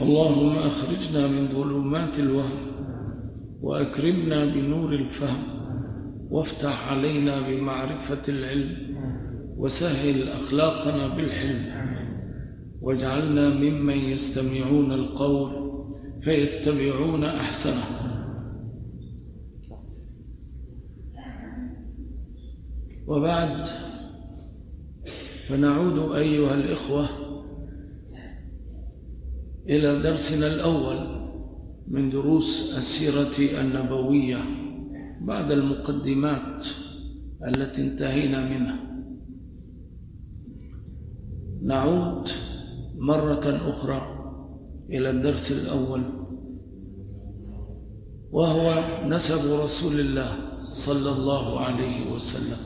اللهم أخرجنا من ظلمات الوهم وأكرمنا بنور الفهم وافتح علينا بمعرفة العلم وسهل أخلاقنا بالحلم واجعلنا ممن يستمعون القول فيتبعون أحسنه. وبعد فنعود أيها الإخوة إلى درسنا الأول من دروس السيرة النبوية بعد المقدمات التي انتهينا منها. نعود مرة أخرى إلى الدرس الأول وهو نسب رسول الله صلى الله عليه وسلم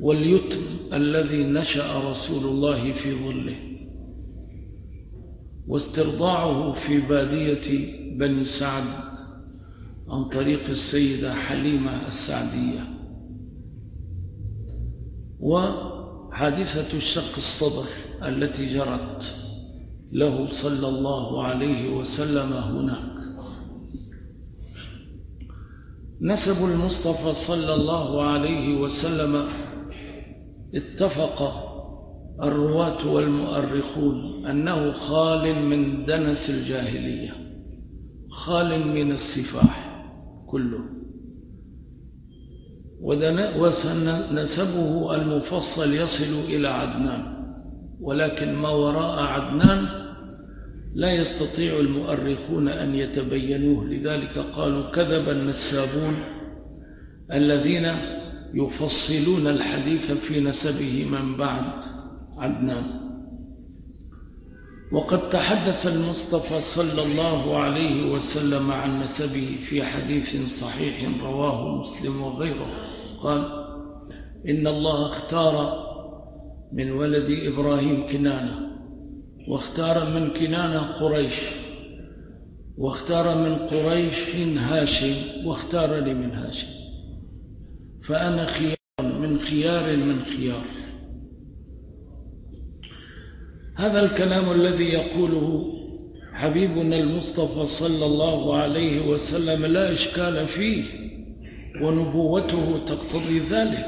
واليتم الذي نشأ رسول الله في ظله. واسترضاعه في بادية بني سعد عن طريق السيدة حليمة السعدية. وحادثة الشق الصدر التي جرت له صلى الله عليه وسلم هناك. نسب المصطفى صلى الله عليه وسلم اتفق الرواة والمؤرخون أنه خال من دنس الجاهلية خال من السفاح كله. ونسبه المفصل يصل إلى عدنان ولكن ما وراء عدنان لا يستطيع المؤرخون أن يتبينوه. لذلك قالوا كذب النسابون الذين يفصلون الحديث في نسبه من بعد. عدنان. وقد تحدث المصطفى صلى الله عليه وسلم عن نسبه في حديث صحيح رواه مسلم وغيره. قال إن الله اختار من ولد إبراهيم كنانة واختار من كنانة قريش واختار من قريش هاشم واختارني من هاشم. فأنا خيار من خيار من خيار. هذا الكلام الذي يقوله حبيبنا المصطفى صلى الله عليه وسلم لا إشكال فيه ونبوته تقتضي ذلك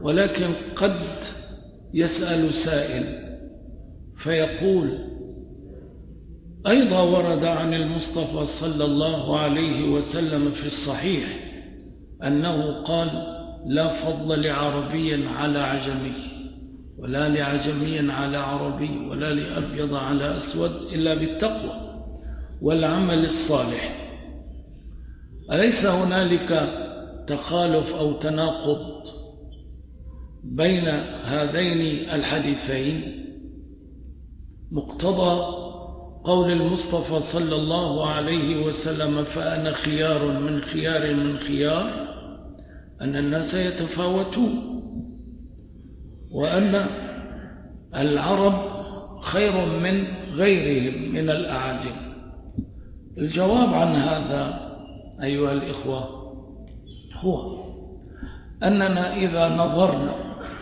ولكن قد يسأل سائل فيقول أيضا ورد عن المصطفى صلى الله عليه وسلم في الصحيح أنه قال لا فضل لعربي على عجمي. ولا لعجمي على عربي ولا لأبيض على أسود إلا بالتقوى والعمل الصالح. أليس هنالك تخالف أو تناقض بين هذين الحديثين؟ مقتضى قول المصطفى صلى الله عليه وسلم فأنا خيار من خيار من خيار أن الناس يتفاوتون. وأن العرب خير من غيرهم من الأعاجم. الجواب عن هذا أيها الإخوة هو أننا إذا نظرنا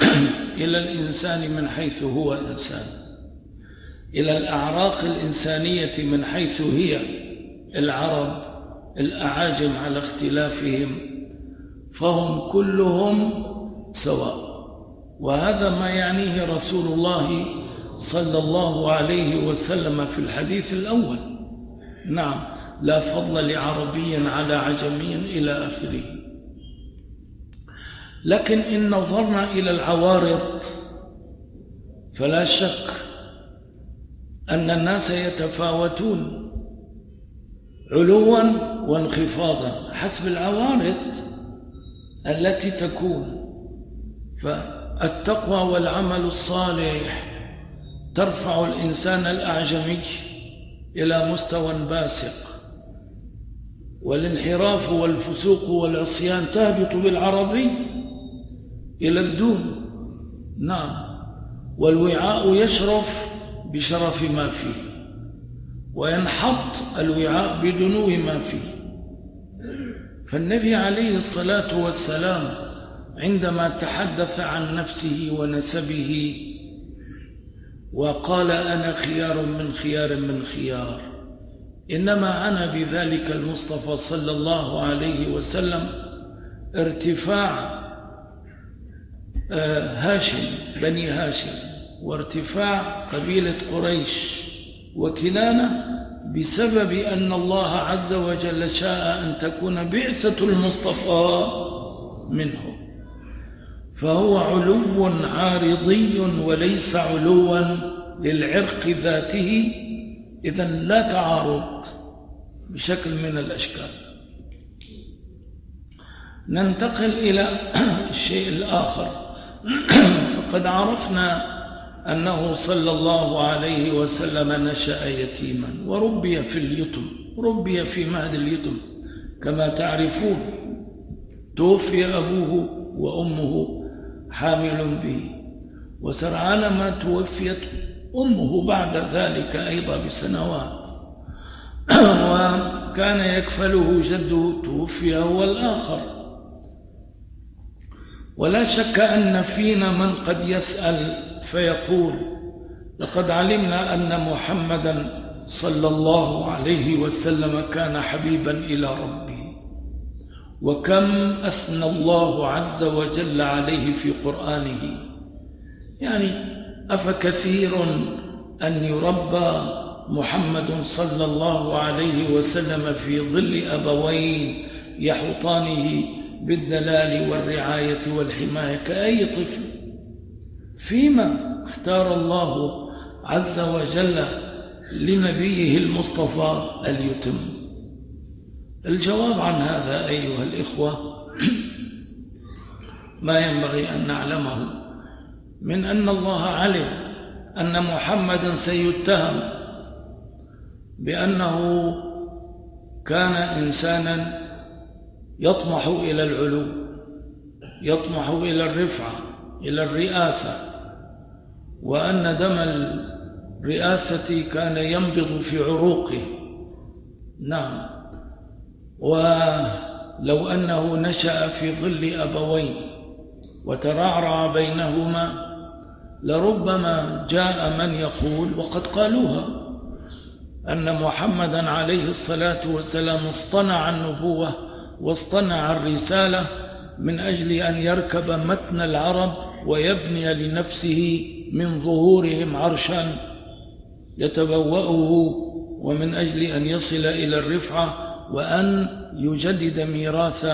إلى الإنسان من حيث هو إنسان إلى الأعراق الإنسانية من حيث هي العرب الأعاجم على اختلافهم فهم كلهم سواء. وهذا ما يعنيه رسول الله صلى الله عليه وسلم في الحديث الأول. نعم لا فضل لعربي على عجمي إلى آخره. لكن إن نظرنا إلى العوارض فلا شك أن الناس يتفاوتون علوا وانخفاضا حسب العوارض التي تكون. فالتقوى والعمل الصالح. ترفع الإنسان الأعجمي إلى مستوى باسق. والانحراف والفسوق والعصيان تهبط بالعربي إلى الدون نعم. والوعاء يشرف بشرف ما فيه. وينحط الوعاء بدنو ما فيه. فالنبي عليه الصلاة والسلام عندما تحدث عن نفسه ونسبه وقال أنا خيار من خيار من خيار إنما أنا بذلك المصطفى صلى الله عليه وسلم ارتفاع آه، هاشم بني هاشم وارتفاع قبيلة قريش وكنانة بسبب أن الله عز وجل شاء أن تكون بعثة المصطفى منه فهو علو عارضي وليس علوا للعرق ذاته إذا لا تعارض بشكل من الأشكال. ننتقل إلى الشيء الآخر. فقد عرفنا أنه صلى الله عليه وسلم نشأ يتيما وربي في اليتم ربي في مهد اليتم. كما تعرفون توفي أبوه وأمه حامل به. وسرعان ما توفيت أمه بعد ذلك أيضا بسنوات. وكان يكفله جده توفي هو الآخر ولا شك أن فينا من قد يسأل فيقول لقد علمنا أن محمدا صلى الله عليه وسلم كان حبيبا إلى ربه. وكم أثنى الله عز وجل عليه في قرآنه. يعني أفكثير أن يربى محمد صلى الله عليه وسلم في ظل أبوين يحوطانه بالدلال والرعاية والحماية كأي طفل. فيما اختار الله عز وجل لنبيه المصطفى اليتم. الجواب عن هذا أيها الإخوة ما ينبغي أن نعلمه من أن الله علم أن محمدا سيتهم بأنه كان إنسانا يطمح إلى العلو يطمح إلى الرفعة إلى الرئاسة وأن دم الرئاسة كان ينبض في عروقه. نعم. ولو أنه نشأ في ظل أبوين وترعرع بينهما لربما جاء من يقول وقد قالوها أن محمدا عليه الصلاة والسلام اصطنع النبوة واصطنع الرسالة من أجل أن يركب متن العرب ويبني لنفسه من ظهورهم عرشا يتبوأه ومن أجل أن يصل إلى الرفعة وأن يجدد ميراث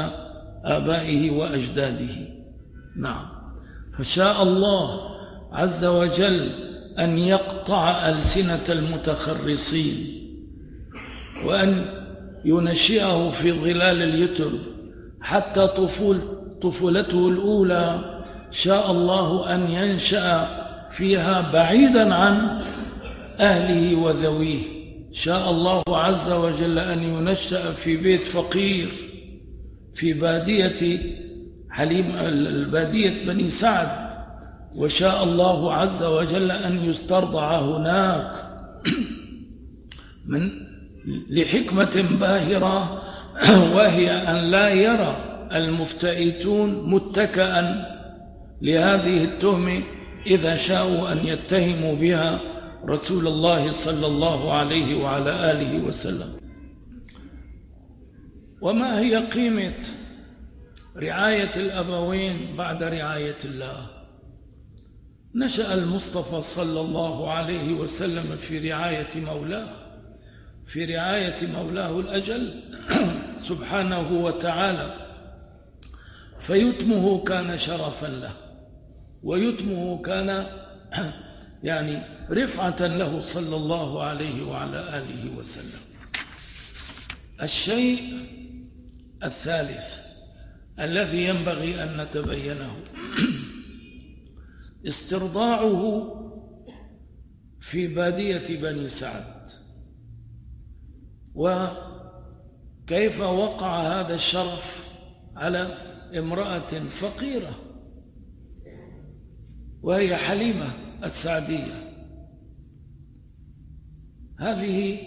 آبائه وأجداده. نعم. فشاء الله عز وجل أن يقطع ألسنة المتخرصين وأن ينشئه في ظلال اليتم حتى طفول طفولته الأولى. شاء الله أن ينشأ فيها بعيدا عن أهله وذويه. شاء الله عز وجل أن ينشأ في بيت فقير في بادية حليم البادية بني سعد. وشاء الله عز وجل أن يسترضع هناك من لحكمة باهرة وهي أن لا يرى المفتئتون متكئا لهذه التهمة إذا شاءوا أن يتهموا بها. رسول الله صلى الله عليه وعلى آله وسلم. وما هي قيمة رعاية الأبوين بعد رعاية الله؟ نشأ المصطفى صلى الله عليه وسلم في رعاية مولاه في رعاية مولاه الأجل سبحانه وتعالى. فيتمه كان شرفا له ويتمه كان يعني رفعة له صلى الله عليه وعلى آله وسلم. الشيء الثالث الذي ينبغي أن نتبينه. استرضاعه في بادية بني سعد. وكيف وقع هذا الشرف على امرأة فقيرة. وهي حليمة. السعدية. هذه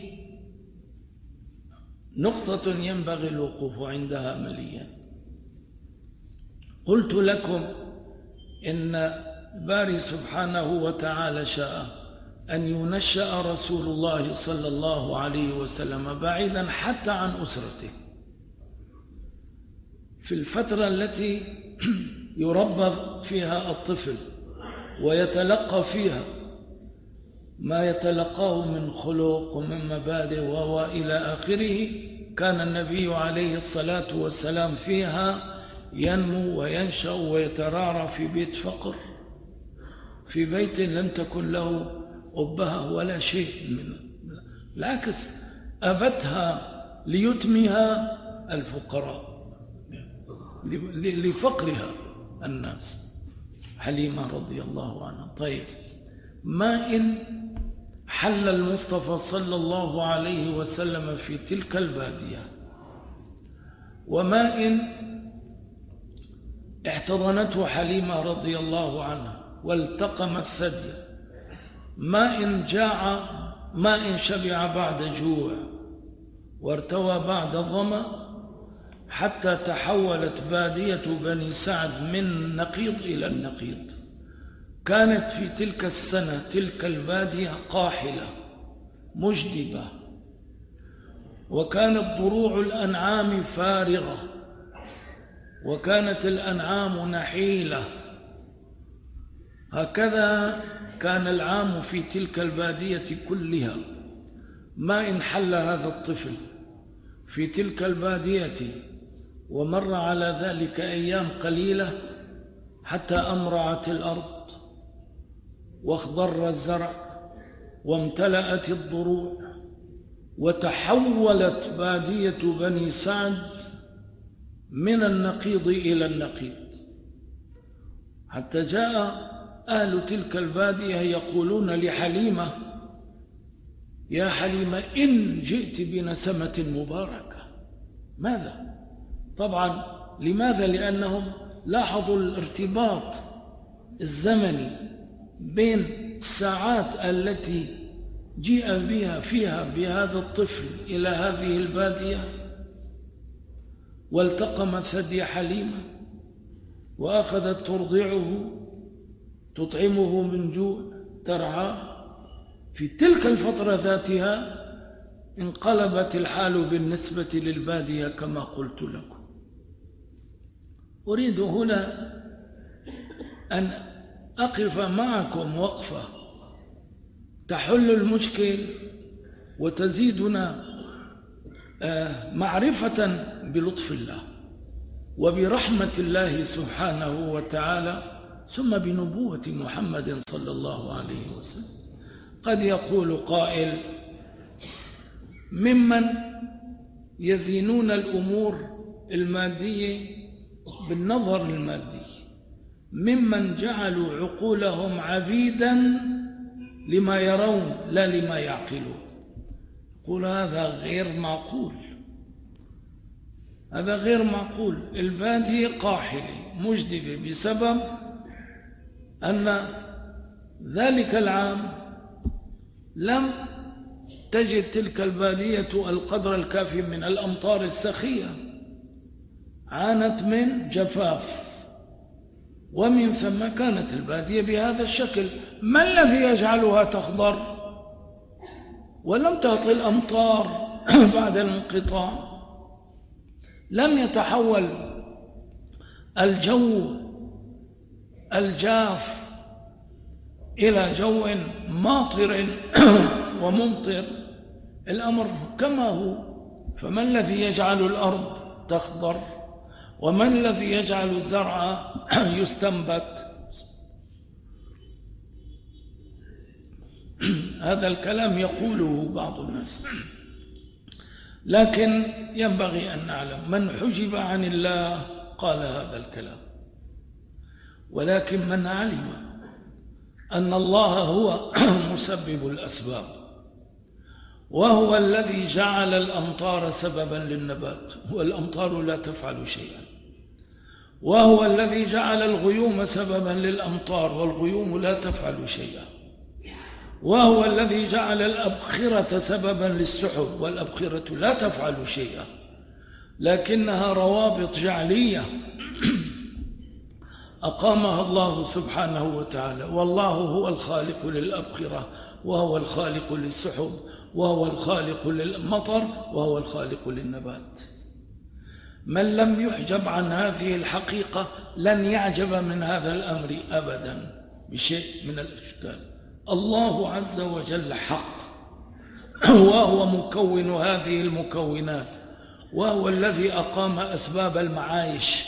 نقطة ينبغي الوقوف عندها مليا. قلت لكم إن باري سبحانه وتعالى شاء أن ينشأ رسول الله صلى الله عليه وسلم بعيدا حتى عن أسرته. في الفترة التي يربى فيها الطفل ويتلقى فيها ما يتلقاه من خلق ومن مبادئ وهو إلى آخره. كان النبي عليه الصلاة والسلام فيها ينمو وينشأ ويترعرع في بيت فقر. في بيت لم تكن له أبهة ولا شيء من العكس أبتها ليتمها الفقراء لفقرها الناس. حليمة رضي الله عنها. طيب ما إن حل المصطفى صلى الله عليه وسلم في تلك البادية؟ وما إن احتضنته حليمة رضي الله عنها والتقمت ثديا ما إن جاع ما إن شبع بعد جوع وارتوى بعد ظمأ حتى تحولت بادية بني سعد من نقيض إلى النقيض كانت في تلك السنة تلك البادية قاحلة مجدبة. وكانت ضروع الأنعام فارغة. وكانت الأنعام نحيلة. هكذا كان العام في تلك البادية كلها. ما إن حل هذا الطفل في تلك البادية ومر على ذلك أيام قليلة حتى أمرعت الأرض واخضر الزرع وامتلأت الضروع وتحولت بادية بني سعد من النقيض إلى النقيض حتى جاء أهل تلك البادية يقولون لحليمة يا حليمة إن جئت بنسمة مباركة ماذا؟ طبعا لماذا؟ لأنهم لاحظوا الارتباط الزمني بين الساعات التي جيء بها فيها بهذا الطفل إلى هذه البادية والتقم ثدي حليمة وأخذت ترضعه تطعمه من جوع ترعاه في تلك الفترة ذاتها انقلبت الحال بالنسبة للبادية كما قلت لكم أريد هنا أن أقف معكم وقفة. تحل المشكل وتزيدنا آه، معرفة بلطف الله وبرحمة الله سبحانه وتعالى ثم بنبوة محمد صلى الله عليه وسلم. قد يقول قائل ممن يزينون الأمور المادية بالنظر المادي. ممن جعلوا عقولهم عبيدا لما يرون لا لما يعقلون. يقول هذا غير معقول. هذا غير معقول. البادية قاحلة مجدبة بسبب أن ذلك العام لم تجد تلك البادية القدر الكافي من الأمطار السخية. عانت من جفاف. ومن ثم كانت البادية بهذا الشكل. ما الذي يجعلها تخضر؟ ولم تعطي الأمطار بعد الانقطاع. لم يتحول الجو الجاف إلى جو ماطر وممطر. الأمر كما هو. فما الذي يجعل الأرض تخضر؟ وما الذي يجعل الزرع يستنبت؟ هذا الكلام يقوله بعض الناس. لكن ينبغي أن نعلم. من حجب عن الله قال هذا الكلام. ولكن من علم أن الله هو مسبب الأسباب. وهو الذي جعل الأمطار سببا للنبات. والأمطار لا تفعل شيئا. وهو الذي جعل الغيوم سببا للأمطار والغيوم لا تفعل شيئا. وهو الذي جعل الأبخرة سببا للسحب والأبخرة لا تفعل شيئا. لكنها روابط جعلية. أقامها الله سبحانه وتعالى. والله هو الخالق للأبخرة وهو الخالق للسحب وهو الخالق للمطر وهو الخالق للنبات. من لم يحجب عن هذه الحقيقة لن يعجب من هذا الأمر أبدا بشيء من الإشكال. الله عز وجل حق وهو مكون هذه المكونات وهو الذي أقام أسباب المعايش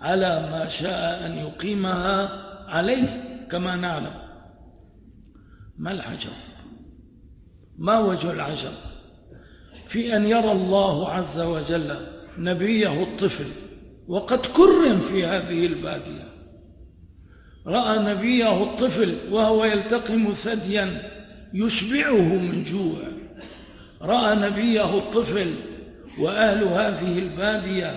على ما شاء أن يقيمها عليه كما نعلم. ما العجب؟ ما وجه العجب؟ في أن يرى الله عز وجل نبيه الطفل وقد كرم في هذه البادية. رأى نبيه الطفل وهو يلتقم ثديا يشبعه من جوع. رأى نبيه الطفل وأهل هذه البادية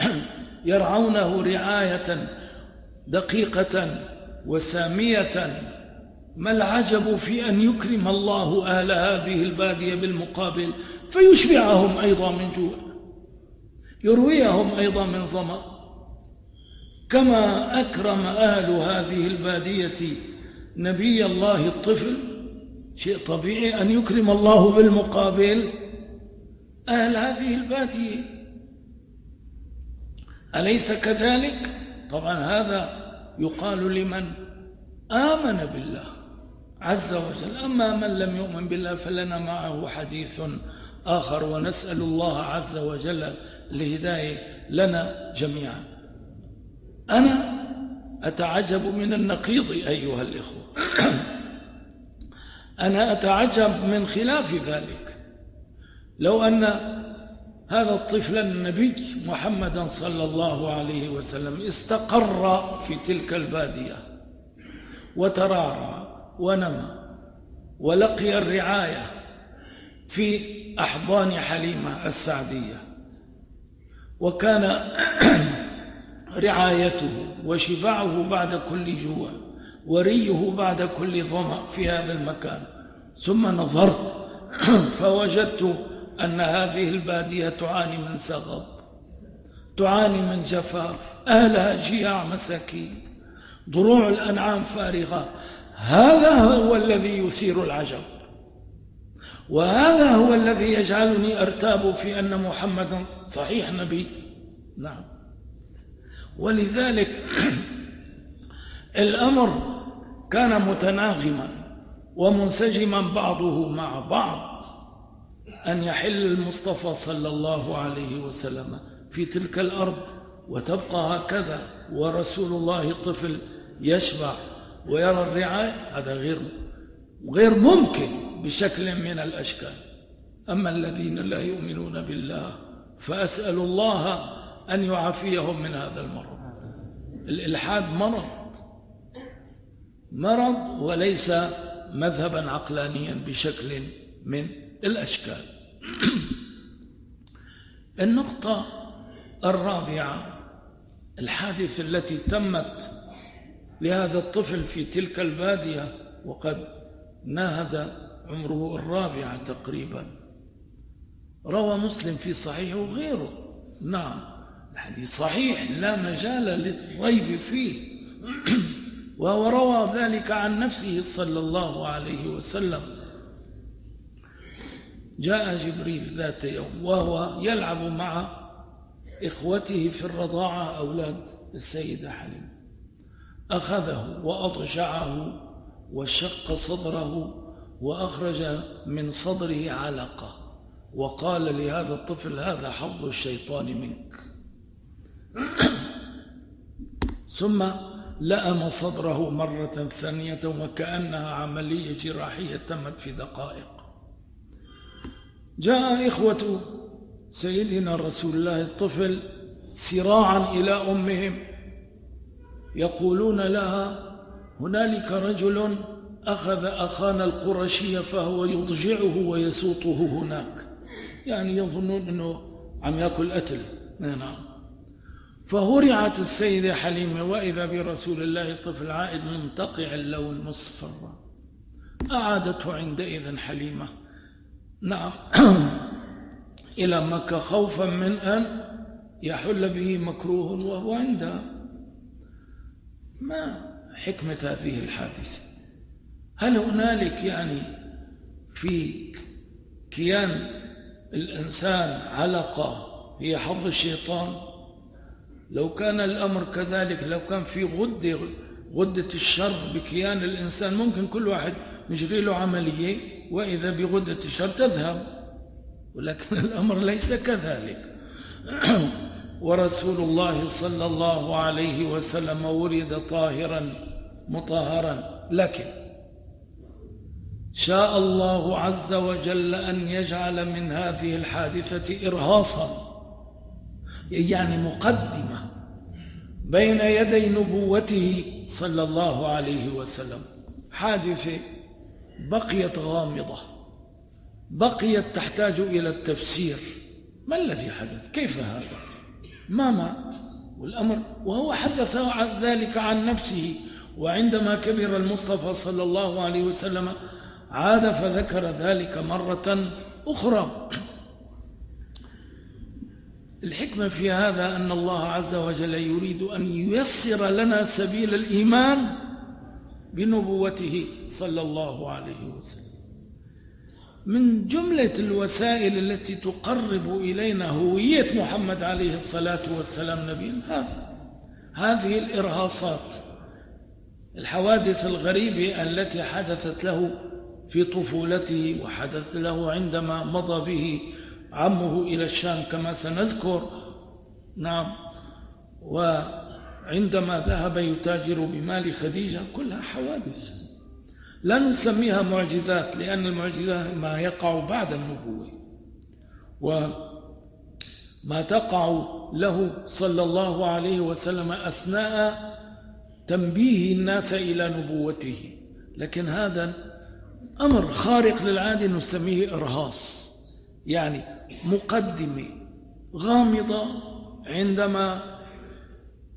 يرعونه رعاية دقيقة وسامية. ما العجب في أن يكرم الله أهل هذه البادية بالمقابل؟ فيشبعهم أيضا من جوع. يرويهم أيضا من ظمأ. كما أكرم أهل هذه البادية نبي الله الطفل شيء طبيعي أن يكرم الله بالمقابل. أهل هذه البادية. أليس كذلك؟ طبعا هذا يقال لمن آمن بالله عز وجل. أما من لم يؤمن بالله فلنا معه حديث آخر ونسأل الله عز وجل الهداية لنا جميعا. أنا أتعجب من النقيض أيها الإخوة. أنا أتعجب من خلاف ذلك. لو أن هذا الطفل النبي محمدا صلى الله عليه وسلم استقر في تلك البادية وترعرع ونمى ولقي الرعاية في أحضان حليمة السعدية. وكان رعايته وشبعه بعد كل جوع وريه بعد كل ظمأ في هذا المكان. ثم نظرت فوجدت أن هذه البادية تعاني من سغب تعاني من جفاف أهلها جياع مساكين ضروع الأنعام فارغة. هذا هو الذي يثير العجب. وهذا هو الذي يجعلني أرتاب في أن محمدا صحيح نبي. نعم. ولذلك الأمر كان متناغما ومنسجما بعضه مع بعض أن يحل المصطفى صلى الله عليه وسلم في تلك الأرض وتبقى هكذا ورسول الله طفل يشبع ويرى الرعاية. هذا غير غير ممكن. بشكل من الأشكال. أما الذين لا يؤمنون بالله فأسأل الله أن يعافيهم من هذا المرض. الإلحاد مرض. مرض وليس مذهبا عقلانيا بشكل من الأشكال. النقطة الرابعة الحادثة التي تمت لهذا الطفل في تلك البادية وقد ناهز عمره الرابعة تقريبا. روى مسلم في صحيحه وغيره. نعم الحديث صحيح لا مجال للريب فيه. وهو روى ذلك عن نفسه صلى الله عليه وسلم. جاء جبريل ذات يوم وهو يلعب مع إخوته في الرضاعة أولاد السيدة حليم. أخذه وأضجعه وشق صدره وأخرج من صدره علقة وقال لهذا الطفل هذا حظ الشيطان منك. ثم لأم صدره مرة ثانية وكأنها عملية جراحية تمت في دقائق. جاء إخوة سيدنا رسول الله الطفل سراعا إلى أمهم يقولون لها هنالك رجل أخذ أخانا القرشي فهو يضجعه ويسوطه هناك. يعني يظنون أنه عم يأكل قتل نعم. فهرعت السيدة حليمة وإذا برسول الله طفل عائد منتقع اللون مصفرا أعادته عندئذ حليمة. نعم. إلى مكة خوفا من أن يحل به مكروه وهو عندها ما حكمة هذه الحادثة؟ هل هنالك يعني في كيان الإنسان علقة هي حظ الشيطان؟ لو كان الأمر كذلك لو كان في غدة غدة الشر بكيان الإنسان ممكن كل واحد نجري له عملية وإذا بغدة الشر تذهب. ولكن الأمر ليس كذلك. ورسول الله صلى الله عليه وسلم ولد طاهرا مطهرا. لكن شاء الله عز وجل أن يجعل من هذه الحادثة إرهاصا يعني مقدمة بين يدي نبوته صلى الله عليه وسلم. حادثة بقيت غامضة بقيت تحتاج إلى التفسير. ما الذي حدث؟ كيف هذا؟ ما مات والأمر وهو حدث عن ذلك عن نفسه وعندما كبر المصطفى صلى الله عليه وسلم عاد فذكر ذلك مرة أخرى. الحكمة في هذا أن الله عز وجل يريد أن ييسر لنا سبيل الإيمان بنبوته صلى الله عليه وسلم. من جملة الوسائل التي تقرب إلينا هوية محمد عليه الصلاة والسلام نبي هذا. هذه الإرهاصات الحوادث الغريبة التي حدثت له في طفولته وحدث له عندما مضى به عمه إلى الشام كما سنذكر. نعم. وعندما ذهب يتاجر بمال خديجة كلها حوادث. لا نسميها معجزات لأن المعجزة ما يقع بعد النبوة. وما تقع له صلى الله عليه وسلم أثناء تنبيه الناس إلى نبوته. لكن هذا أمر خارق للعادة نسميه إرهاص يعني مقدمة غامضة عندما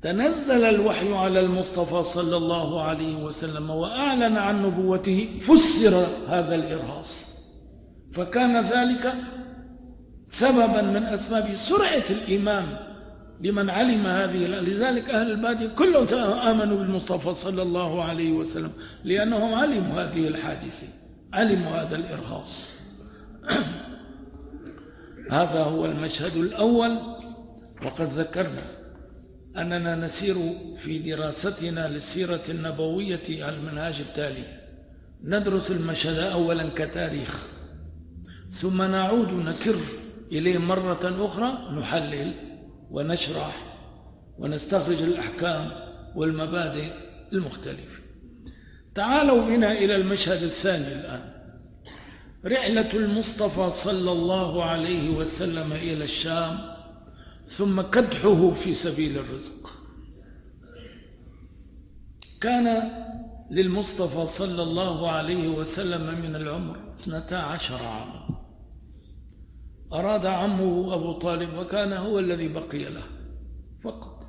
تنزل الوحي على المصطفى صلى الله عليه وسلم وأعلن عن نبوته فسر هذا الإرهاص. فكان ذلك سببا من أسباب سرعة الإيمان لمن علم هذه لذلك أهل البادية كلهم آمنوا بالمصطفى صلى الله عليه وسلم لأنهم علموا هذه الحادثة. علموا هذا الإرهاص. هذا هو المشهد الأول. وقد ذكرنا أننا نسير في دراستنا للسيرة النبوية على المنهاج التالي. ندرس المشهد أولا كتاريخ ثم نعود نكر إليه مرة أخرى نحلل ونشرح ونستخرج الأحكام والمبادئ المختلفة. تعالوا بنا إلى المشهد الثاني الآن. رحلة المصطفى صلى الله عليه وسلم إلى الشام ثم كدحه في سبيل الرزق. كان للمصطفى صلى الله عليه وسلم من العمر اثنتا عشر عاما. أراد عمه أبو طالب وكان هو الذي بقي له فقط.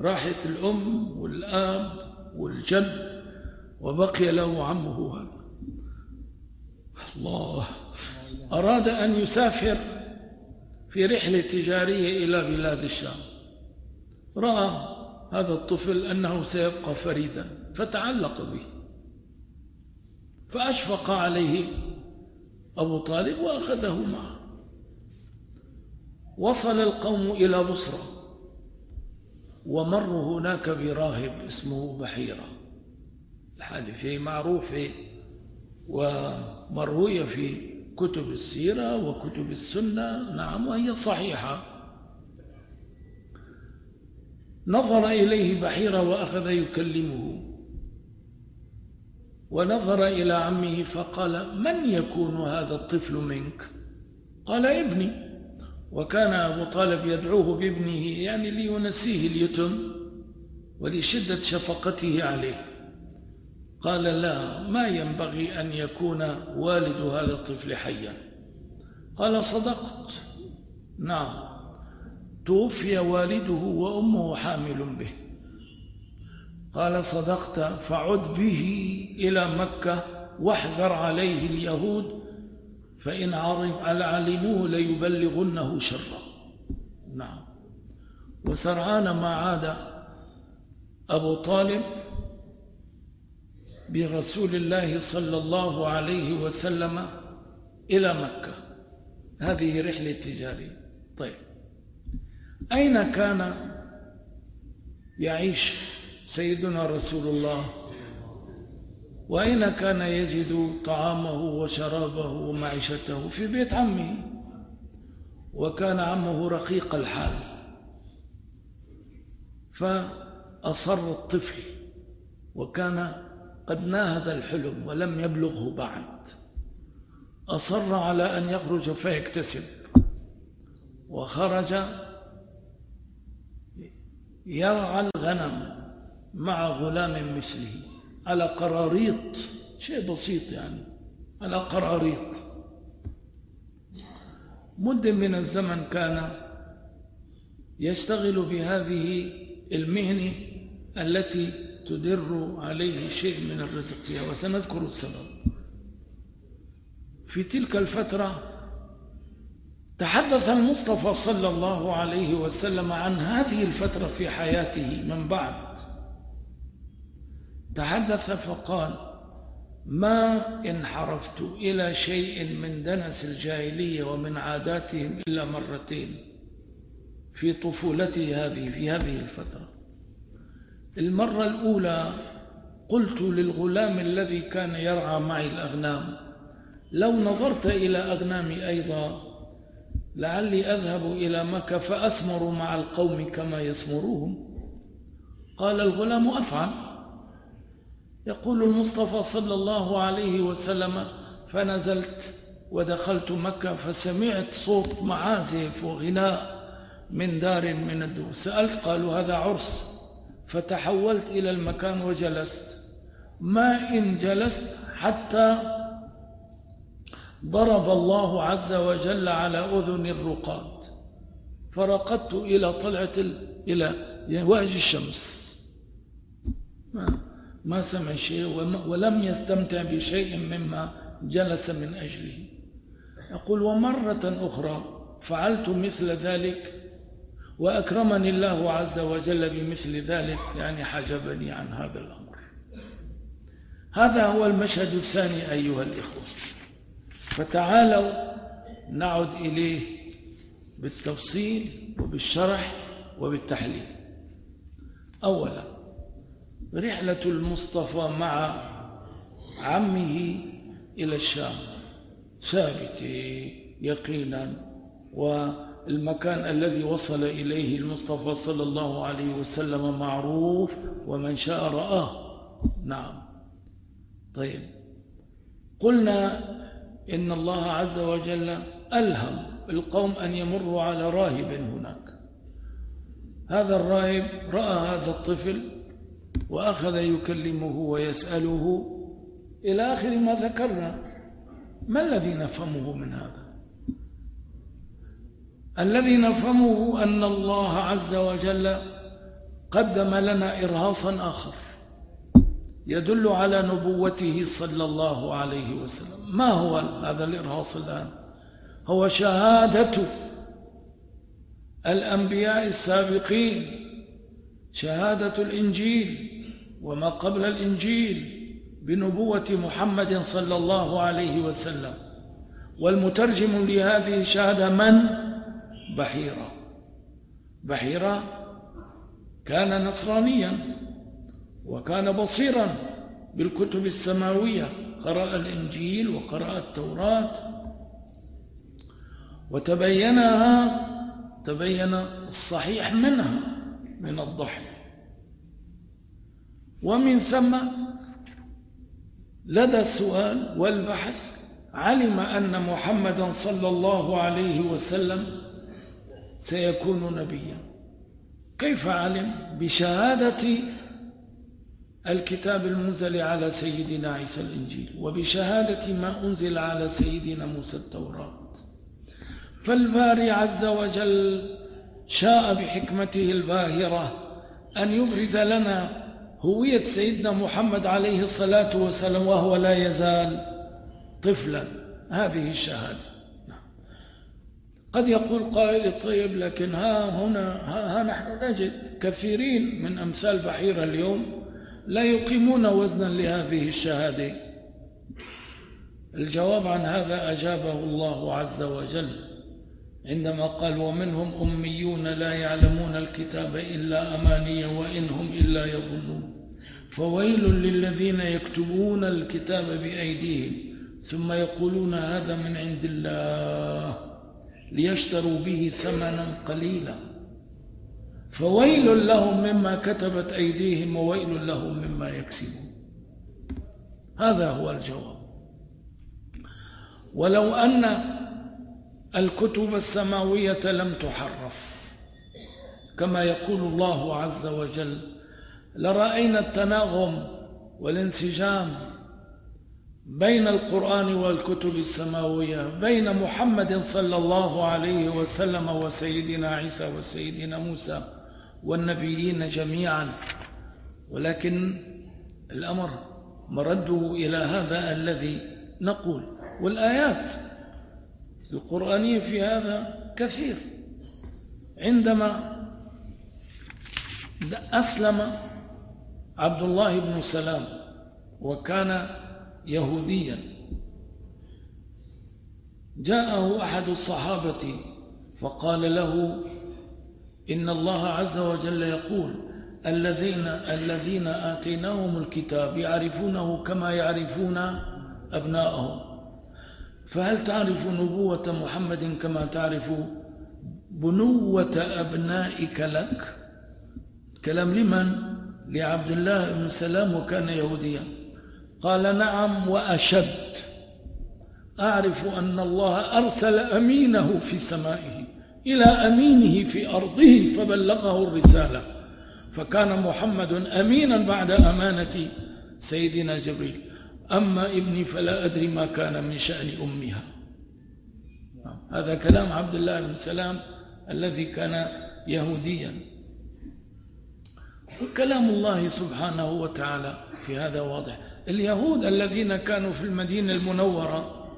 راحت الأم والآب والجد وبقي له عمه هذا. الله. أراد أن يسافر في رحلة تجارية إلى بلاد الشام. رأى هذا الطفل أنه سيبقى فريدا فتعلق به. فأشفق عليه أبو طالب وأخذه معه. وصل القوم إلى بصرة ومروا هناك براهب اسمه بحيرة الحادثة معروفة ومروية في كتب السيرة وكتب السنة. نعم وهي صحيحة. نظر إليه بحيرة وأخذ يكلمه. ونظر إلى عمه فقال من يكون هذا الطفل منك؟ قال ابني. وكان أبو طالب يدعوه بابنه يعني لينسيه اليتم ولشدة شفقته عليه. قال لا ما ينبغي أن يكون والد هذا الطفل حيا. قال صدقت. نعم. توفي والده وأمه حامل به. قال صدقت فعد به إلى مكة واحذر عليه اليهود فإن علموه ليبلغنه شرا. نعم. وسرعان ما عاد أبو طالب برسول الله صلى الله عليه وسلم إلى مكة. هذه رحلة تجارية. طيب. أين كان يعيش سيدنا رسول الله؟ وأين كان يجد طعامه وشرابه ومعيشته؟ في بيت عمه. وكان عمه رقيق الحال. فأصر الطفل وكان قد ناهز الحلم ولم يبلغه بعد. أصر على أن يخرج فيكتسب. وخرج يرعى الغنم مع غلام مثله. على قراريط. شيء بسيط يعني. على قراريط. مدة من الزمن كان يشتغل بهذه المهنة التي تدر عليه شيء من الرزق. فيها وسنذكر السبب. في تلك الفترة تحدث المصطفى صلى الله عليه وسلم عن هذه الفترة في حياته من بعد. تحدث فقال ما انحرفت إلى شيء من دنس الجاهلية ومن عاداتهم إلا مرتين في طفولتي هذه في هذه الفترة. المرة الأولى قلت للغلام الذي كان يرعى معي الأغنام لو نظرت إلى أغنامي أيضا لعلي أذهب إلى مكة فأسمر مع القوم كما يسمروهم قال الغلام أفعل. يقول المصطفى صلى الله عليه وسلم فنزلت ودخلت مكة فسمعت صوت معازف وغناء من دار من الدور سألت قالوا هذا عرس. فتحولت إلى المكان وجلست. ما إن جلست حتى ضرب الله عز وجل على أذن الرقاد. فرقدت إلى طلعة إلى وهج الشمس. ما, ما سمع شيء ولم يستمتع بشيء مما جلس من أجله. يقول ومرة أخرى فعلت مثل ذلك وأكرمني الله عز وجل بمثل ذلك يعني حجبني عن هذا الأمر. هذا هو المشهد الثاني أيها الإخوة. فتعالوا نعد إليه بالتفصيل وبالشرح وبالتحليل. أولا رحلة المصطفى مع عمه إلى الشام ثابتة يقينا والمكان الذي وصل إليه المصطفى صلى الله عليه وسلم معروف ومن شاء رآه. نعم. طيب. قلنا إن الله عز وجل ألهم القوم أن يمروا على راهب هناك. هذا الراهب رأى هذا الطفل وأخذ يكلمه ويسأله إلى آخر ما ذكرنا. ما الذي نفهمه من هذا؟ الذي نفهمه أن الله عز وجل قدم لنا إرهاصا آخر يدل على نبوته صلى الله عليه وسلم. ما هو هذا الإرهاص الآن؟ هو شهادة الأنبياء السابقين شهادة الإنجيل وما قبل الإنجيل بنبوة محمد صلى الله عليه وسلم. والمترجم لهذه الشهادة من؟ بحيرة. بحيرة كان نصرانيا وكان بصيرا بالكتب السماوية. قرأ الإنجيل وقرأ التوراة وتبينها تبين الصحيح منها من الضحي ومن ثم لدى السؤال والبحث علم أن محمدا صلى الله عليه وسلم سيكون نبيا. كيف علم بشهادة الكتاب المنزل على سيدنا عيسى الإنجيل وبشهادة ما أنزل على سيدنا موسى التوراة. فالباري عز وجل شاء بحكمته الباهرة أن يبرز لنا هوية سيدنا محمد عليه الصلاة والسلام وهو لا يزال طفلا. هذه الشهادة. قد يقول قائل طيب لكن ها هنا ها, ها نحن نجد كثيرين من أمثال بحيرة اليوم لا يقيمون وزنا لهذه الشهادة. الجواب عن هذا أجابه الله عز وجل عندما قال ومنهم أميون لا يعلمون الكتاب إلا أماني وإن هم إلا يظنون فويل للذين يكتبون الكتاب بأيديهم ثم يقولون هذا من عند الله ليشتروا به ثمنا قليلا. فويل لهم مما كتبت أيديهم وويل لهم مما يكسبون. هذا هو الجواب. ولو أن الكتب السماوية لم تحرف كما يقول الله عز وجل لرأينا التناغم والانسجام بين القرآن والكتب السماوية بين محمد صلى الله عليه وسلم وسيدنا عيسى وسيدنا موسى والنبيين جميعا. ولكن الأمر مرده إلى هذا الذي نقول. والآيات القرآنية في هذا كثير. عندما أسلم عبد الله بن سلام وكان يهوديا. جاءه أحد الصحابة فقال له إن الله عز وجل يقول الذين الذين آتيناهم الكتاب يعرفونه كما يعرفون أبناءهم. فهل تعرف نبوة محمد كما تعرف بنوة أبنائك لك؟ كلام لمن؟ لعبد الله بن سلام وكان يهوديا. قال نعم وأشد. أعرف أن الله أرسل أمينه في سمائه إلى أمينه في أرضه فبلغه الرسالة. فكان محمد أمينا بعد أمانة سيدنا جبريل. أما ابني فلا أدري ما كان من شأن أمها. هذا كلام عبد الله بن سلام الذي كان يهوديا. وكلام الله سبحانه وتعالى في هذا واضح. اليهود الذين كانوا في المدينة المنورة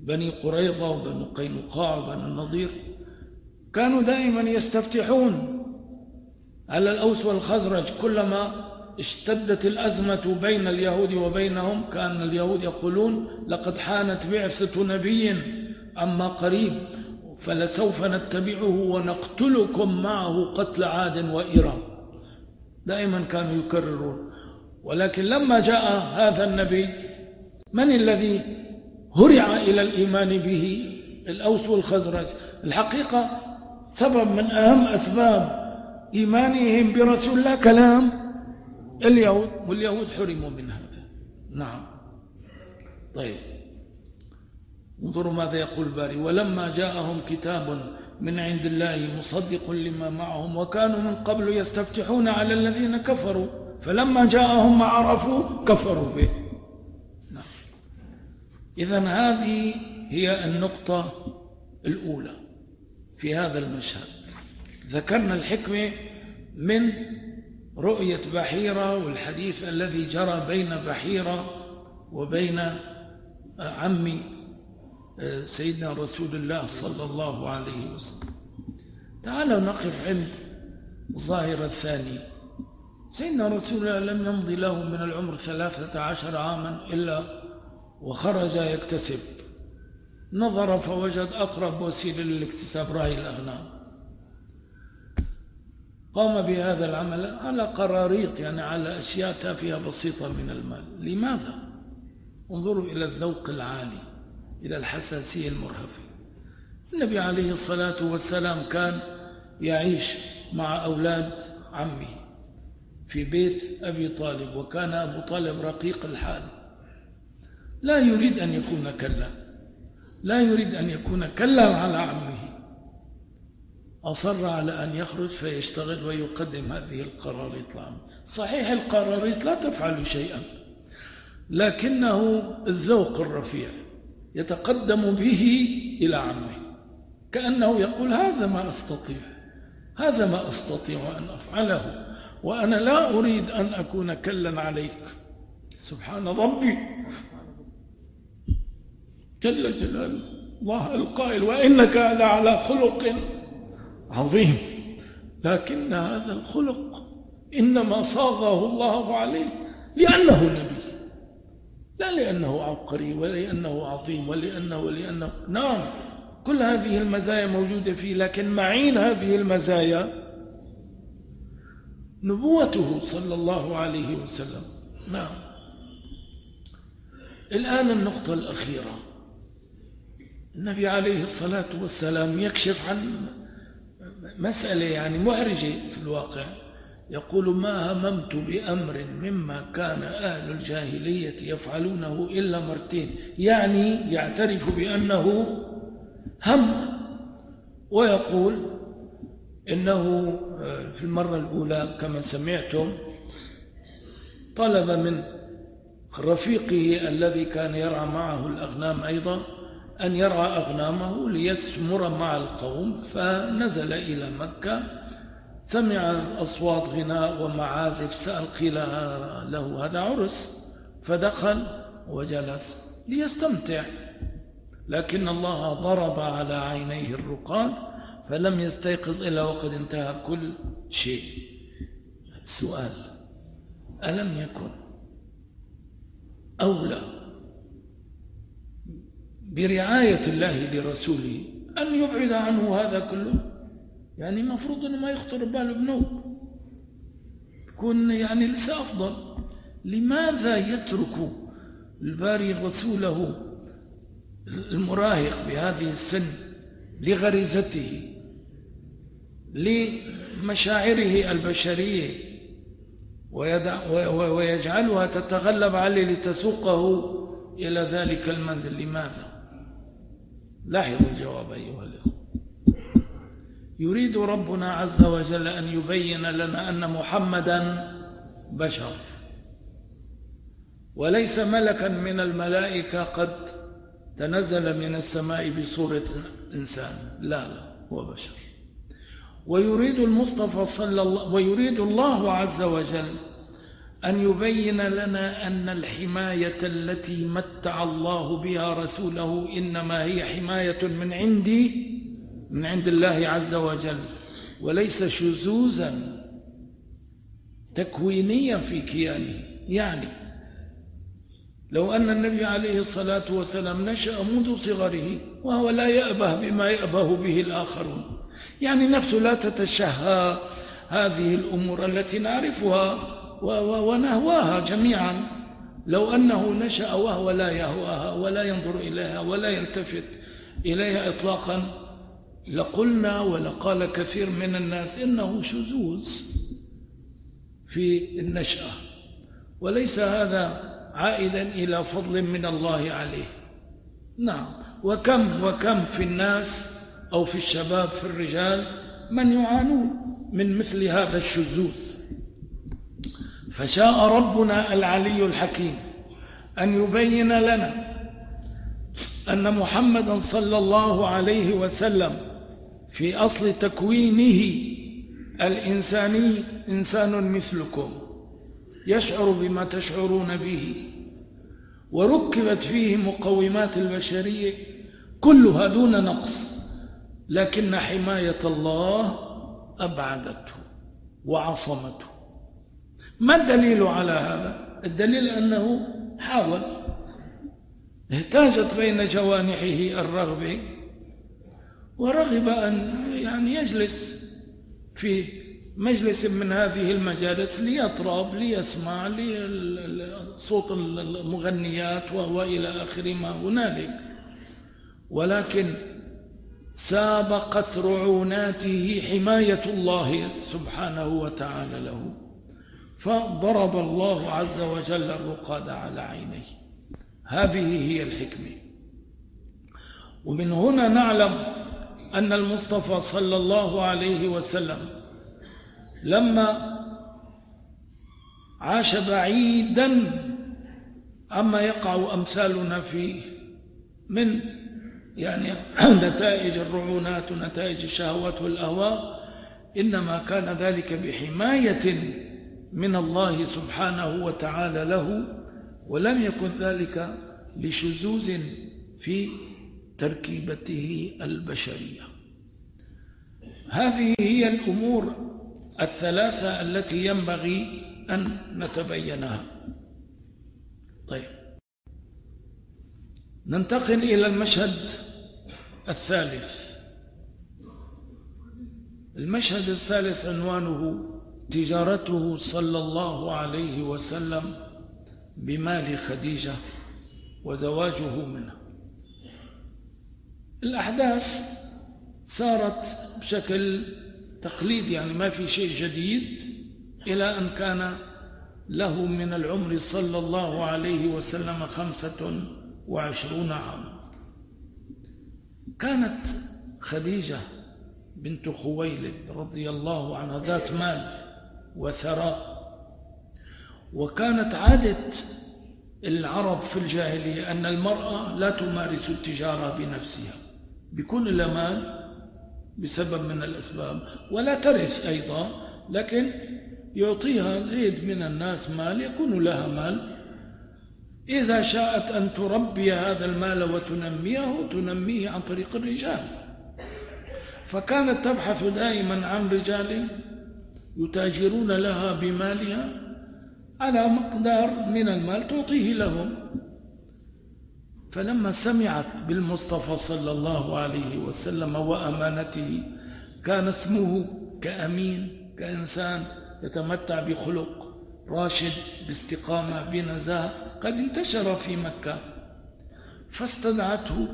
بني قريظة وبني قينقاع وبني النضير كانوا دائما يستفتحون على الأوس والخزرج. كلما اشتدت الأزمة بين اليهود وبينهم كان اليهود يقولون لقد حانت بعثة نبي عما قريب فلسوف نتبعه ونقتلكم معه قتل عاد وإرم دائما كانوا يكررون. ولكن لما جاء هذا النبي من الذي هرع إلى الإيمان به؟ الأوس والخزرج. الحقيقة سبب من أهم أسباب إيمانهم برسول الله كلام اليهود واليهود حرموا من هذا. نعم. طيب. انظروا ماذا يقول الباري. ولما جاءهم كتاب من عند الله مصدق لما معهم وكانوا من قبل يستفتحون على الذين كفروا. فلما جاءهم ما عرفوا كفروا به. نعم. إذا هذه هي النقطة الأولى في هذا المشهد. ذكرنا الحكمة من رؤية بحيرة والحديث الذي جرى بين بحيرة وبين عمي سيدنا رسول الله صلى الله عليه وسلم. تعالوا نقف عند الظاهرة الثانية سيدنا رسول الله لم يمضي له من العمر ثلاثة عشر عاما إلا وخرج يكتسب. نظر فوجد أقرب وسيلة للاكتساب رأي الأغنام. قام بهذا العمل على قراريط يعني على أشياء تافهة بسيطة من المال. لماذا؟ انظروا إلى الذوق العالي إلى الحساسية المرهفة. النبي عليه الصلاة والسلام كان يعيش مع أولاد عمه. في بيت أبي طالب وكان أبو طالب رقيق الحال. لا يريد أن يكون كلا. لا يريد أن يكون كلا على عمه. أصر على أن يخرج فيشتغل ويقدم هذه القراريط لعمه صحيح القراريط لا تفعل شيئا. لكنه الذوق الرفيع يتقدم به إلى عمه. كأنه يقول هذا ما أستطيع هذا ما أستطيع أن أفعله. وأنا لا أريد أن أكون كلا عليك. سبحان ربي. جل جلاله الله القائل وإنك لعلى خلق عظيم. لكن هذا الخلق إنما صاغه الله عليه لأنه نبي لا لأنه عبقري ولأنه عظيم ولأنه ولأنه. نعم كل هذه المزايا موجودة فيه لكن معين هذه المزايا نبوته صلى الله عليه وسلم. نعم. الآن النقطة الأخيرة. النبي عليه الصلاة والسلام يكشف عن مسألة يعني محرجة في الواقع. يقول ما هممت بأمر مما كان أهل الجاهلية يفعلونه إلا مرتين. يعني يعترف بأنه هم. ويقول إنه آه، في المرة الأولى كما سمعتم طلب من رفيقه الذي كان يرعى معه الأغنام أيضا أن يرعى أغنامه ليسمر مع القوم فنزل إلى مكة سمع أصوات غناء ومعازف سأل قيل له هذا عرس فدخل وجلس ليستمتع لكن الله ضرب على عينيه الرقاد فلم يستيقظ إلا وقد انتهى كل شيء. سؤال ألم يكن أولى برعاية الله لرسوله أن يبعد عنه هذا كله؟ يعني المفروض أنه ما يخطر باله بنوب يكون يعني لسه أفضل. لماذا يترك الباري رسوله المراهق بهذه السن لغريزته؟ لمشاعره البشرية ويجعلها تتغلب عليه لتسوقه إلى ذلك المنزل. لماذا؟ لاحظوا الجواب أيها الإخوة. يريد ربنا عز وجل أن يبين لنا أن محمدا بشر وليس ملكا من الملائكة قد تنزل من السماء بصورة إنسان. لا لا هو بشر. ويريد المصطفى صلى الله ويريد الله عز وجل أن يبين لنا أن الحماية التي متع الله بها رسوله إنما هي حماية من عندي من عند الله عز وجل وليس شذوذا تكوينيا في كيانه. يعني لو أن النبي عليه الصلاة والسلام نشأ منذ صغره وهو لا يأبه بما يأبه به الآخرون. يعني نفسه لا تتشهى هذه الأمور التي نعرفها ونهواها جميعا. لو أنه نشأ وهو لا يهواها ولا ينظر إليها ولا يلتفت إليها إطلاقا لقلنا ولقال كثير من الناس إنه شذوذ في النشأة. وليس هذا عائدا إلى فضل من الله عليه. نعم. وكم وكم في الناس أو في الشباب في الرجال من يعانون من مثل هذا الشذوذ. فشاء ربنا العلي الحكيم أن يبين لنا أن محمدا صلى الله عليه وسلم في أصل تكوينه الإنساني إنسان مثلكم يشعر بما تشعرون به وركبت فيه مقومات البشرية كلها دون نقص. لكن حماية الله أبعدته وعصمته. ما الدليل على هذا؟ الدليل أنه حاول اهتاجت بين جوانحه الرغبة ورغب أن يعني يجلس في مجلس من هذه المجالس ليطرب ليسمع صوت المغنيات وإلى آخر ما هنالك. ولكن سابقت رعوناته حماية الله سبحانه وتعالى له فضرب الله عز وجل الرقاد على عينيه. هذه هي الحكمة. ومن هنا نعلم أن المصطفى صلى الله عليه وسلم لما عاش بعيدا عما يقع أمثالنا فيه من يعني نتائج الرعونات ونتائج الشهوات والأهواء إنما كان ذلك بحماية من الله سبحانه وتعالى له ولم يكن ذلك لشذوذ في تركيبته البشرية. هذه هي الأمور الثلاثة التي ينبغي أن نتبينها. طيب. ننتقل إلى المشهد الثالث. المشهد الثالث عنوانه تجارته صلى الله عليه وسلم بمال خديجة وزواجه منها. الأحداث سارت بشكل تقليدي يعني ما في شيء جديد إلى أن كان له من العمر صلى الله عليه وسلم خمسة وعشرون عاما. كانت خديجة بنت خويلد رضي الله عنها ذات مال وثراء وكانت عادة العرب في الجاهلية أن المرأة لا تمارس التجارة بنفسها بكل الأمان بسبب من الأسباب ولا ترث أيضا لكن يعطيها العيد من الناس مال يكون لها مال إذا شاءت أن تربي هذا المال وتنميه تنميه عن طريق الرجال. فكانت تبحث دائما عن رجال يتاجرون لها بمالها على مقدار من المال تعطيه لهم. فلما سمعت بالمصطفى صلى الله عليه وسلم وأمانته كان اسمه كأمين كإنسان يتمتع بخلق راشد باستقامة بنزاهة. قد انتشر في مكة. فاستدعته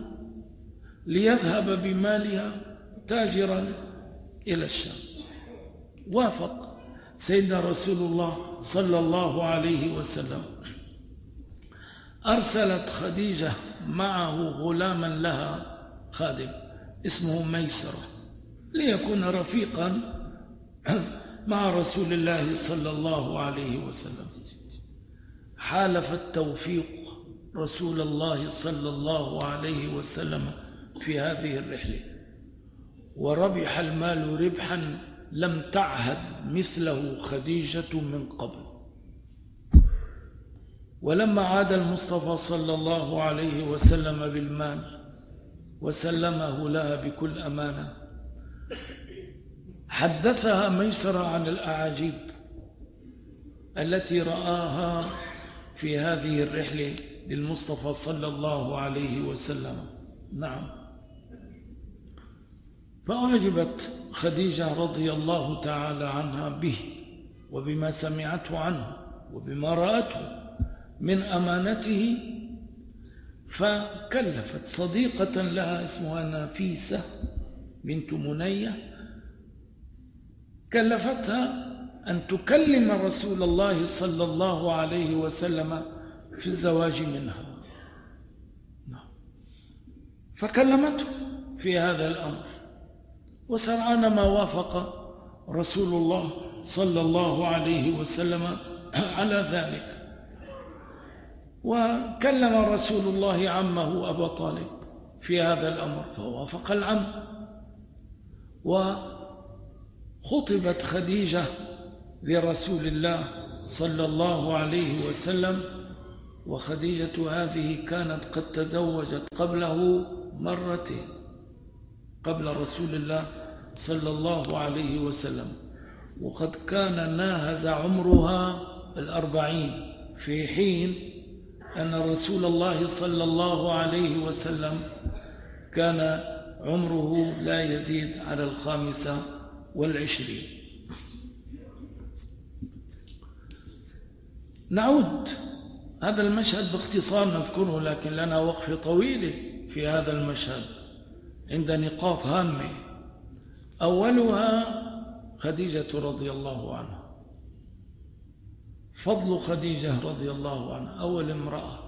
ليذهب بمالها تاجرا إلى الشام. وافق سيدنا رسول الله صلى الله عليه وسلم. أرسلت خديجة معه غلاما لها خادم اسمه ميسرة ليكون رفيقا مع رسول الله صلى الله عليه وسلم. حالف التوفيق رسول الله صلى الله عليه وسلم في هذه الرحلة. وربح المال ربحا لم تعهد مثله خديجة من قبل. ولما عاد المصطفى صلى الله عليه وسلم بالمال وسلمه لها بكل أمانة حدثها ميسرة عن الأعاجيب التي رآها في هذه الرحلة للمصطفى صلى الله عليه وسلم. نعم. فأعجبت خديجة رضي الله تعالى عنها به وبما سمعته عنه وبما رأته من أمانته فكلفت صديقة لها اسمها نفيسة بنت منية كلفتها أن تكلم رسول الله صلى الله عليه وسلم في الزواج منها. نعم. فكلمته في هذا الأمر. وسرعان ما وافق رسول الله صلى الله عليه وسلم على ذلك. وكلم رسول الله عمه أبا طالب في هذا الأمر فوافق العم. وخطبت خديجة لرسول الله صلى الله عليه وسلم وخديجة هذه كانت قد تزوجت قبله مرتين قبل رسول الله صلى الله عليه وسلم. وقد كان ناهز عمرها الأربعين في حين أن رسول الله صلى الله عليه وسلم كان عمره لا يزيد على الخامسة والعشرين. نعود. هذا المشهد باختصار نذكره لكن لنا وقفة طويلة في هذا المشهد عند نقاط هامة. أولها خديجة رضي الله عنها. فضل خديجة رضي الله عنها. أول امرأة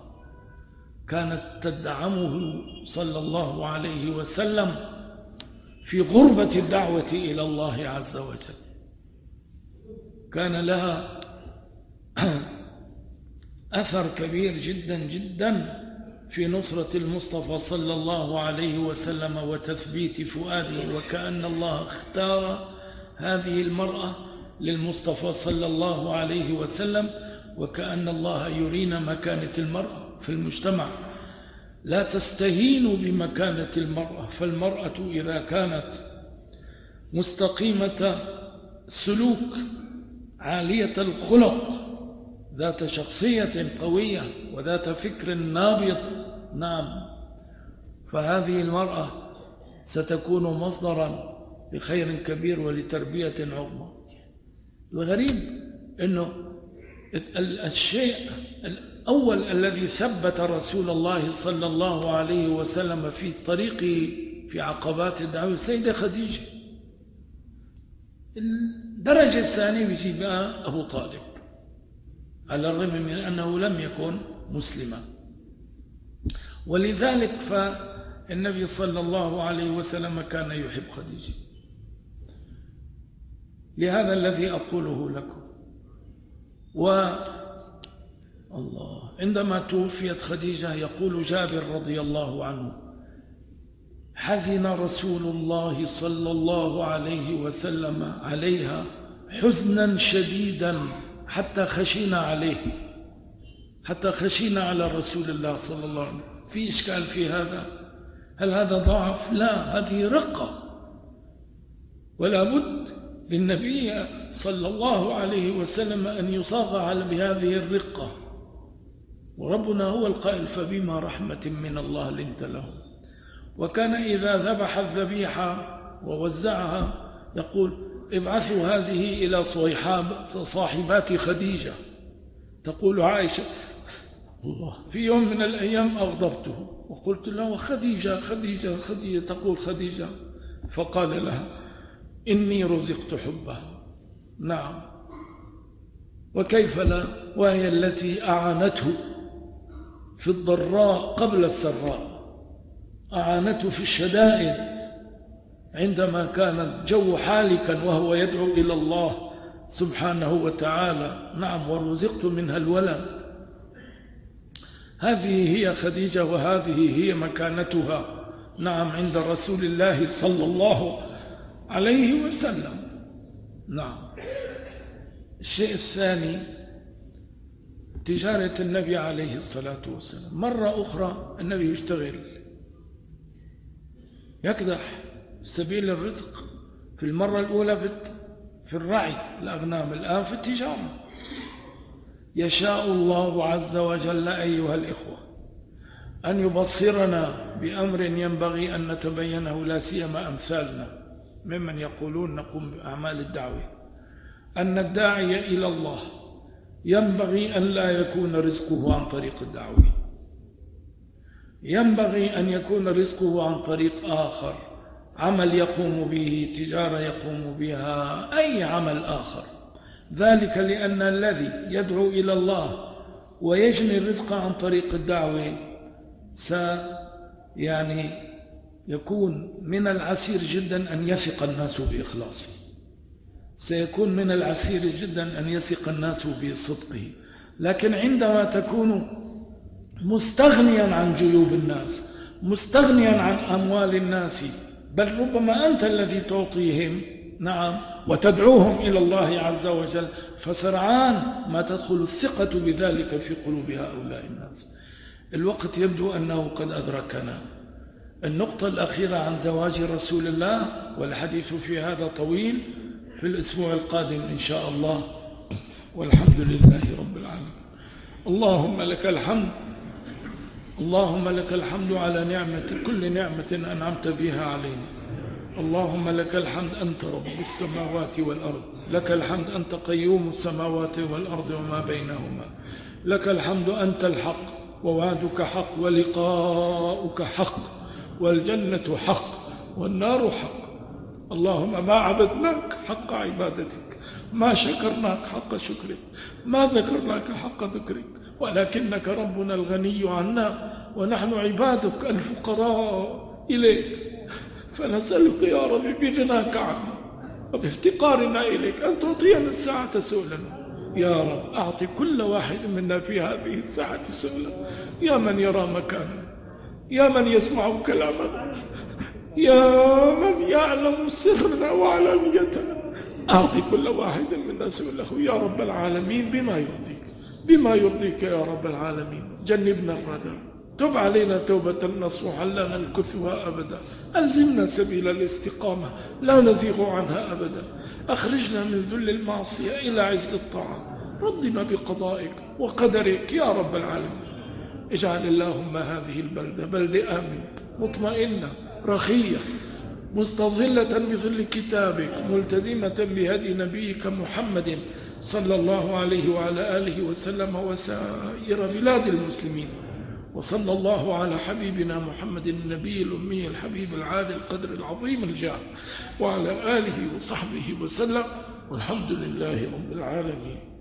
كانت تدعمه صلى الله عليه وسلم في غربة الدعوة إلى الله عز وجل. كان لها أثر كبير جدا جدا في نصرة المصطفى صلى الله عليه وسلم وتثبيت فؤاده وكأن الله اختار هذه المرأة للمصطفى صلى الله عليه وسلم وكأن الله يرينا مكانة المرأة في المجتمع. لا تستهينوا بمكانة المرأة فالمرأة إذا كانت مستقيمة السلوك عالية الخلق ذات شخصية قوية وذات فكر نابض. نعم. فهذه المرأة ستكون مصدرا لخير كبير ولتربية عظمى. الغريب أنه الشيء الأول الذي ثبت رسول الله صلى الله عليه وسلم في طريقه في عقبات الدعوة السيدة خديجة. الدرجة الثانية بيجي بقى أبو طالب. على الرغم من أنه لم يكن مسلما. ولذلك فالنبي صلى الله عليه وسلم كان يحب خديجة. لهذا الذي أقوله لكم. و الله عندما توفيت خديجة يقول جابر رضي الله عنه حزن رسول الله صلى الله عليه وسلم عليها حزنا شديدا حتى خشينا عليه. حتى خشينا على رسول الله صلى الله عليه وسلم. في إشكال في هذا؟ هل هذا ضعف؟ لا هذه رقة. ولا بد للنبي صلى الله عليه وسلم أن يصاغ على بهذه الرقة. وربنا هو القائل فبما رحمة من الله لنت لهم وكان إذا ذبح الذبيحة ووزعها يقول ابعثوا هذه إلى صيحاب صاحبات خديجة. تقول عائشة الله في يوم من الأيام أغضبته. وقلت له خديجة خديجة خديجة. تقول خديجة فقال لها إني رزقت حبها. نعم. وكيف لا؟ وهي التي أعانته في الضراء قبل السراء. أعانته في الشدائد. عندما كان الجو حالكا وهو يدعو إلى الله سبحانه وتعالى. نعم ورزقت منها الولد. هذه هي خديجة وهذه هي مكانتها. نعم عند رسول الله صلى الله عليه وسلم. نعم. الشيء الثاني تجارة النبي عليه الصلاة والسلام. مرة أخرى النبي يشتغل. يكدح. سبيل الرزق في المرة الأولى في الرعي الأغنام. الآن في التجارة. يشاء الله عز وجل أيها الإخوة أن يبصرنا بأمر ينبغي أن نتبينه لا سيما أمثالنا ممن يقولون نقوم بأعمال الدعوة. أن الداعي إلى الله ينبغي أن لا يكون رزقه عن طريق الدعوة. ينبغي أن يكون رزقه عن طريق آخر. عمل يقوم به تجارة يقوم بها أي عمل آخر. ذلك لأن الذي يدعو إلى الله ويجني الرزق عن طريق الدعوة س يعني يكون من العسير جدا أن يثق الناس بإخلاصه. سيكون من العسير جدا أن يثق الناس بصدقه. لكن عندما تكون مستغنيا عن جيوب الناس مستغنيا عن أموال الناس بل ربما أنت الذي تعطيهم نعم وتدعوهم إلى الله عز وجل فسرعان ما تدخل الثقة بذلك في قلوب هؤلاء الناس. الوقت يبدو أنه قد أدركنا. النقطة الأخيرة عن زواج رسول الله والحديث في هذا طويل في الأسبوع القادم إن شاء الله. والحمد لله رب العالمين. اللهم لك الحمد. اللهم لك الحمد على نعمة كل نعمة أنعمت بها علينا. اللهم لك الحمد أنت رب السماوات والأرض. لك الحمد أنت قيوم السماوات والأرض وما بينهما. لك الحمد أنت الحق ووعدك حق ولقاؤك حق والجنة حق والنار حق. اللهم ما عبدناك حق عبادتك ما شكرناك حق شكرك ما ذكرناك حق ذكرك. ولكنك ربنا الغني عنا ونحن عبادك الفقراء إليك. فنسألك يا رب بغناك عنا وبافتقارنا إليك أن تعطينا الساعة سؤلنا يا رب أعطي كل واحد منا في هذه الساعة سؤلا يا من يرى مكاننا يا من يسمع كلامنا يا من يعلم سرنا وعلانيتنا. أعطي كل واحد منا سؤله يا رب العالمين بما يرضيك بما يرضيك يا رب العالمين. جنبنا الردى تب علينا توبة نصوحا لا ننكثها أبدا. ألزمنا سبيل الاستقامة لا نزيغ عنها أبدا. أخرجنا من ذل المعصية إلى عز الطاعة. ردنا بقضائك وقدرك يا رب العالمين. اجعل اللهم هذه البلدة بلدة آمن مطمئنة رخية مستظلة بظل كتابك ملتزمة بهدي نبيك محمد صلى الله عليه وعلى آله وسلم وسائر بلاد المسلمين وصلى الله على حبيبنا محمد النبي الأمي الحبيب العالي القدر العظيم الجاه وعلى آله وصحبه وسلم والحمد لله رب العالمين.